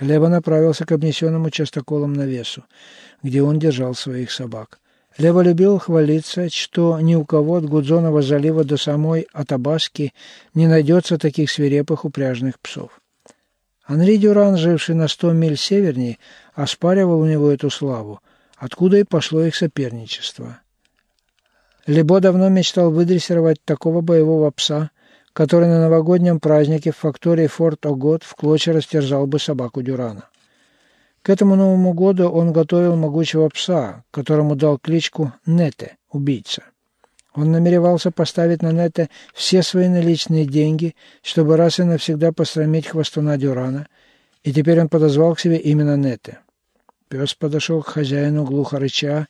Леба направился к обнесенному частоколом навесу, где он держал своих собак. Лева любил хвалиться, что ни у кого от Гудзонова залива до самой Атабаски не найдется таких свирепых упряжных псов. Анри Дюран, живший на сто миль севернее, оспаривал у него эту славу, откуда и пошло их соперничество. Лебо давно мечтал выдрессировать такого боевого пса, который на новогоднем празднике в фактории Форт Огот в клочья растерзал бы собаку Дюрана. К этому Новому году он готовил могучего пса, которому дал кличку Нете, убийца. Он намеревался поставить на Нете все свои наличные деньги, чтобы раз и навсегда посрамить хвостуна Дюрана, и теперь он подозвал к себе именно Нете. Пес подошел к хозяину глухо рыча,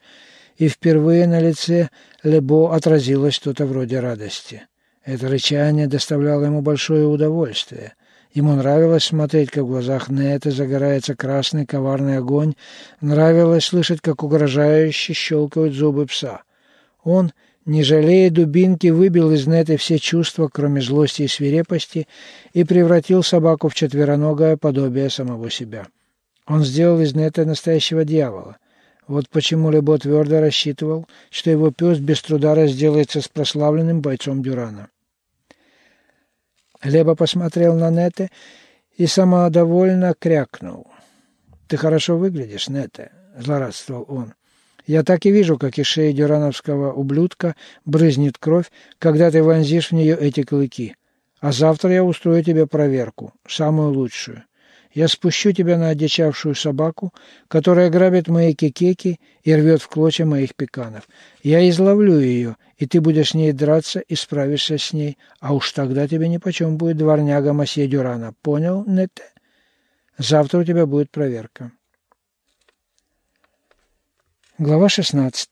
и впервые на лице Лебо отразилось что-то вроде радости. Это рычание доставляло ему большое удовольствие – Ему нравилось смотреть, как в глазах Неты загорается красный коварный огонь, нравилось слышать, как угрожающе щелкают зубы пса. Он, не жалея дубинки, выбил из Неты все чувства, кроме злости и свирепости, и превратил собаку в четвероногое подобие самого себя. Он сделал из Неты настоящего дьявола. Вот почему Лебо твердо рассчитывал, что его пес без труда разделается с прославленным бойцом Дюрана. Леба посмотрел на Нете и самодовольно крякнул. «Ты хорошо выглядишь, Нете», — злорадствовал он. «Я так и вижу, как из шеи дюрановского ублюдка брызнет кровь, когда ты вонзишь в нее эти клыки. А завтра я устрою тебе проверку, самую лучшую. Я спущу тебя на одичавшую собаку, которая грабит мои кекеки и рвет в клочья моих пеканов. Я изловлю ее, и ты будешь с ней драться и справишься с ней, а уж тогда тебе нипочем будет дворняга Масье Дюрана. Понял, Нете? Завтра у тебя будет проверка. Глава 16.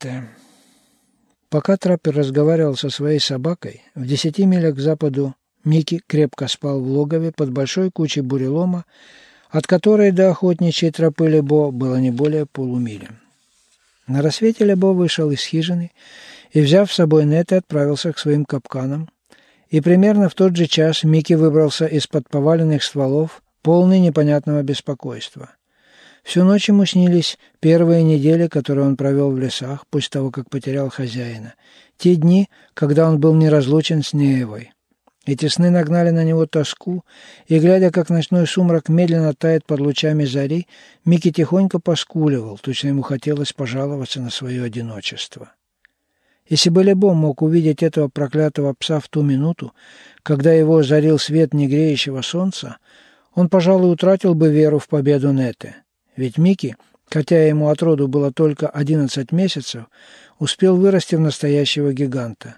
Пока траппер разговаривал со своей собакой, в десяти милях к западу Микки крепко спал в логове под большой кучей бурелома, от которой до охотничьей тропы Лебо было не более полумили. На рассвете Лебо вышел из хижины и, взяв с собой Нета, отправился к своим капканам, и примерно в тот же час Микки выбрался из-под поваленных стволов, полный непонятного беспокойства. Всю ночь ему снились первые недели, которые он провел в лесах, после того, как потерял хозяина. Те дни, когда он был неразлучен с Неевой. Эти сны нагнали на него тоску, и, глядя, как ночной сумрак медленно тает под лучами зари, Микки тихонько поскуливал, точно ему хотелось пожаловаться на свое одиночество. Если бы Лебо мог увидеть этого проклятого пса в ту минуту, когда его озарил свет негреющего солнца, он, пожалуй, утратил бы веру в победу Нете. Ведь Микки, хотя ему от роду было только одиннадцать месяцев, успел вырасти в настоящего гиганта.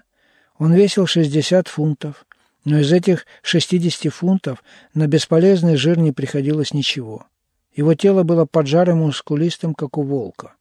Он весил шестьдесят фунтов, но из этих 60 фунтов на бесполезный жир не приходилось ничего. Его тело было поджарым и мускулистым, как у волка.